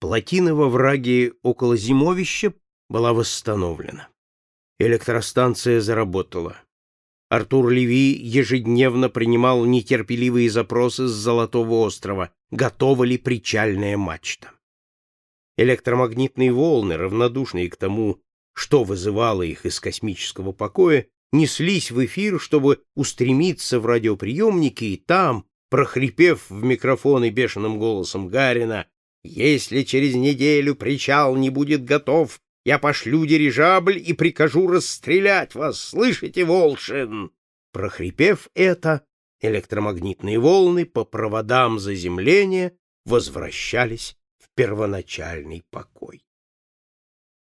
Плотина во враге около зимовища была восстановлена. Электростанция заработала. Артур Леви ежедневно принимал нетерпеливые запросы с Золотого острова, готова ли причальная мачта. Электромагнитные волны, равнодушные к тому, что вызывало их из космического покоя, неслись в эфир, чтобы устремиться в радиоприемники и там, прохрипев в микрофон и бешеным голосом Гарина, «Если через неделю причал не будет готов, я пошлю дирижабль и прикажу расстрелять вас, слышите, Волшин?» Прохрипев это, электромагнитные волны по проводам заземления возвращались в первоначальный покой.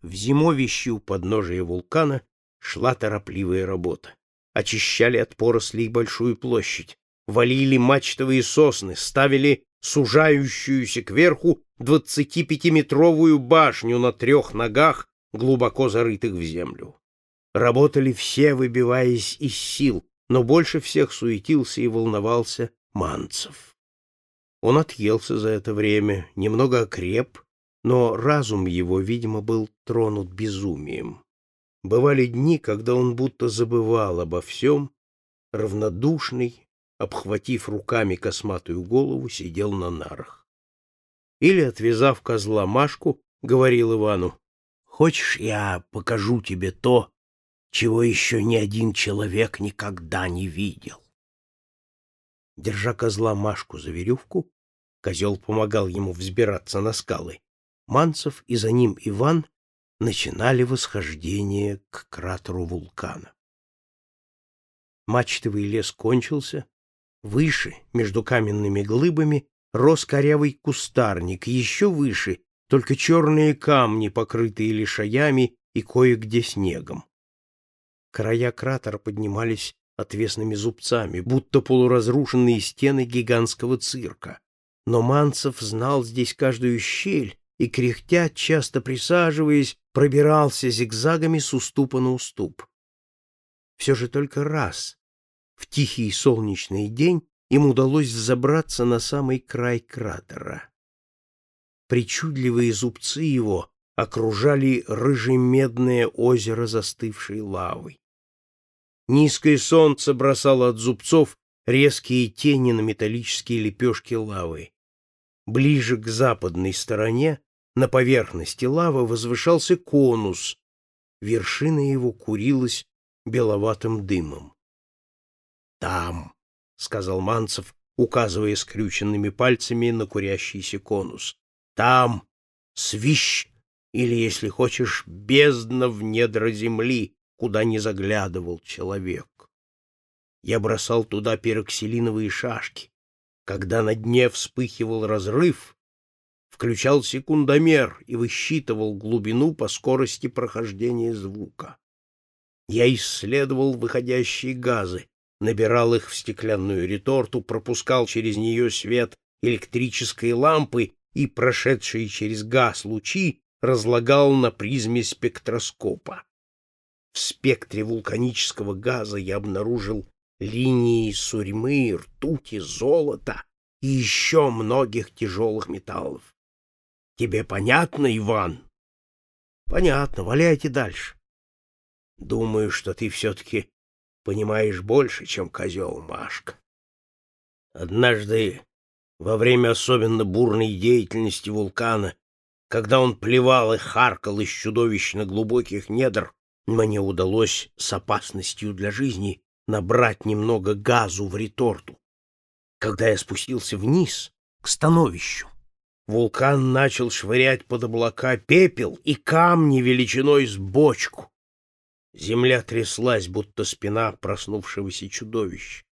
В зимовище у подножия вулкана шла торопливая работа. Очищали от порослей большую площадь, валили мачтовые сосны, ставили сужающуюся кверху двадцатипятиметровую башню на трех ногах, глубоко зарытых в землю. Работали все, выбиваясь из сил, но больше всех суетился и волновался Манцев. Он отъелся за это время, немного окреп, но разум его, видимо, был тронут безумием. Бывали дни, когда он будто забывал обо всем, равнодушный, обхватив руками косматую голову, сидел на нарах. Или, отвязав козла Машку, говорил Ивану, «Хочешь, я покажу тебе то, чего еще ни один человек никогда не видел?» Держа козла Машку за веревку, козел помогал ему взбираться на скалы, Манцев и за ним Иван начинали восхождение к кратеру вулкана. Мачтовый лес кончился, выше, между каменными глыбами, рос корявый кустарник, еще выше — только черные камни, покрытые лишаями и кое-где снегом. Края кратера поднимались отвесными зубцами, будто полуразрушенные стены гигантского цирка. Но Манцев знал здесь каждую щель и, кряхтя, часто присаживаясь, пробирался зигзагами с уступа на уступ. Все же только раз, в тихий солнечный день, им удалось взобраться на самый край кратера. Причудливые зубцы его окружали рыжемедное озеро застывшей лавы. Низкое солнце бросало от зубцов резкие тени на металлические лепешки лавы. Ближе к западной стороне на поверхности лавы возвышался конус, вершина его курилась беловатым дымом. «Там», — сказал Манцев, указывая скрюченными пальцами на курящийся конус, — «там свищ, или, если хочешь, бездна в недра земли, куда не заглядывал человек. Я бросал туда пероксилиновые шашки. Когда на дне вспыхивал разрыв, включал секундомер и высчитывал глубину по скорости прохождения звука. Я исследовал выходящие газы, набирал их в стеклянную реторту, пропускал через нее свет электрической лампы и, прошедшие через газ лучи, разлагал на призме спектроскопа. В спектре вулканического газа я обнаружил линии сурьмы, ртути, золота и еще многих тяжелых металлов. Тебе понятно, Иван? Понятно, валяйте дальше. Думаю, что ты все-таки понимаешь больше, чем козел Машка. Однажды, во время особенно бурной деятельности вулкана, когда он плевал и харкал из чудовищно глубоких недр, мне удалось с опасностью для жизни набрать немного газу в реторту. Когда я спустился вниз, к становищу, Вулкан начал швырять под облака пепел и камни величиной с бочку. Земля тряслась, будто спина проснувшегося чудовища.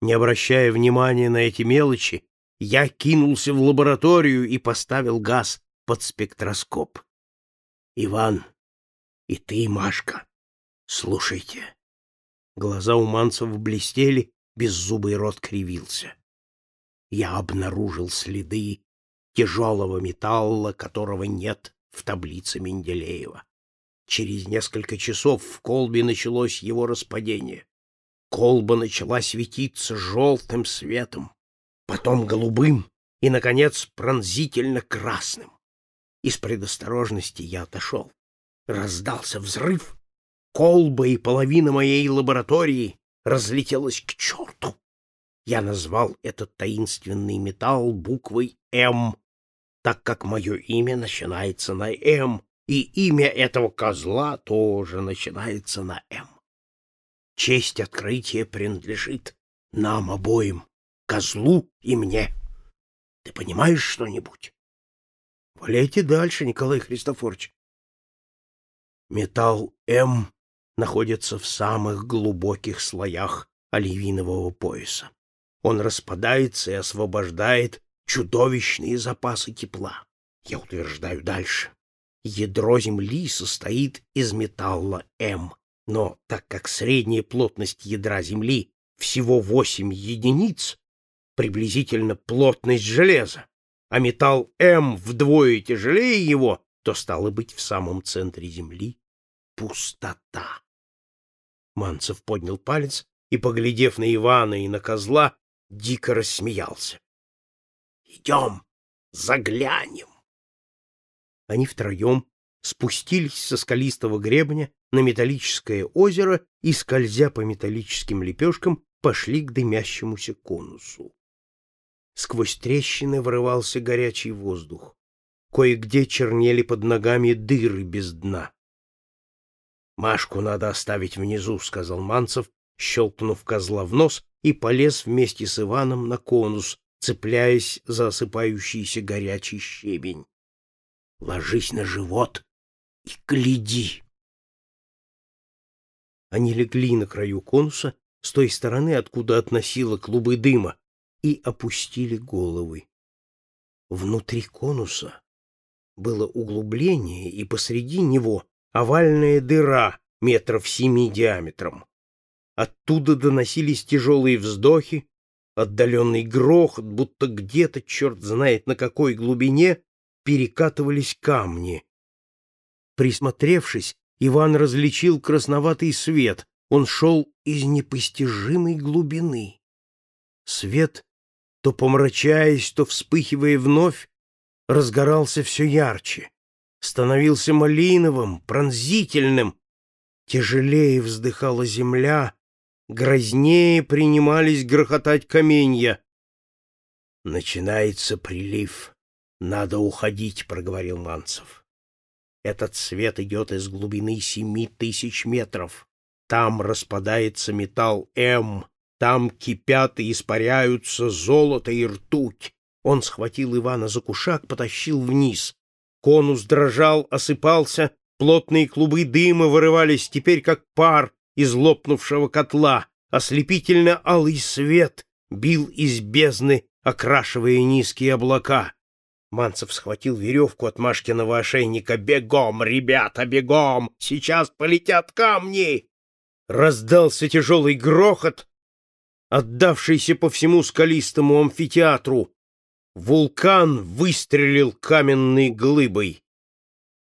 Не обращая внимания на эти мелочи, я кинулся в лабораторию и поставил газ под спектроскоп. Иван, и ты, Машка, слушайте. Глаза у Манцева блестели, беззубый рот кривился. Я обнаружил следы тяжелого металла, которого нет в таблице Менделеева. Через несколько часов в колбе началось его распадение. Колба начала светиться желтым светом, потом голубым и, наконец, пронзительно красным. Из предосторожности я отошел. Раздался взрыв. Колба и половина моей лаборатории разлетелась к черту. Я назвал этот таинственный металл буквой «М», так как мое имя начинается на «М», и имя этого козла тоже начинается на «М». Честь открытия принадлежит нам обоим, козлу и мне. Ты понимаешь что-нибудь? Валяйте дальше, Николай Христофорович. Металл М находится в самых глубоких слоях оливинового пояса. Он распадается и освобождает чудовищные запасы тепла. Я утверждаю дальше. Ядро Земли состоит из металла М, но так как средняя плотность ядра Земли всего 8 единиц, приблизительно плотность железа, а металл М вдвое тяжелее его, то стало быть в самом центре Земли пустота. Манцев поднял палец и, поглядев на Ивана и на козла, дико рассмеялся. — Идем, заглянем. Они втроем спустились со скалистого гребня на металлическое озеро и, скользя по металлическим лепешкам, пошли к дымящемуся конусу. Сквозь трещины вырывался горячий воздух. Кое-где чернели под ногами дыры без дна. «Машку надо оставить внизу», — сказал Манцев, щелкнув козла в нос, и полез вместе с Иваном на конус, цепляясь за осыпающийся горячий щебень. «Ложись на живот и гляди!» Они легли на краю конуса, с той стороны, откуда относило клубы дыма, и опустили головы. Внутри конуса было углубление, и посреди него овальная дыра метров семи диаметром. Оттуда доносились тяжелые вздохи, отдаленный грохот, будто где-то, черт знает на какой глубине, перекатывались камни. Присмотревшись, Иван различил красноватый свет. Он шел из непостижимой глубины. Свет то помрачаясь, то вспыхивая вновь, разгорался все ярче, становился малиновым, пронзительным, тяжелее вздыхала земля, грознее принимались грохотать каменья. «Начинается прилив. Надо уходить», — проговорил Манцев. «Этот свет идет из глубины семи тысяч метров. Там распадается металл М, там кипят и испаряются золото и ртуть. Он схватил Ивана за кушак, потащил вниз. Конус дрожал, осыпался, плотные клубы дыма вырывались теперь как пар из лопнувшего котла. Ослепительно алый свет бил из бездны, окрашивая низкие облака. Манцев схватил веревку от Машкиного ошейника. «Бегом, ребята, бегом! Сейчас полетят камни!» Раздался тяжелый грохот, отдавшийся по всему скалистому амфитеатру. Вулкан выстрелил каменной глыбой.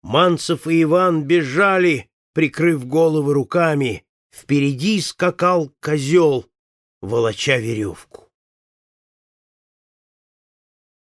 Манцев и Иван бежали, прикрыв головы руками. Впереди скакал козел, волоча веревку.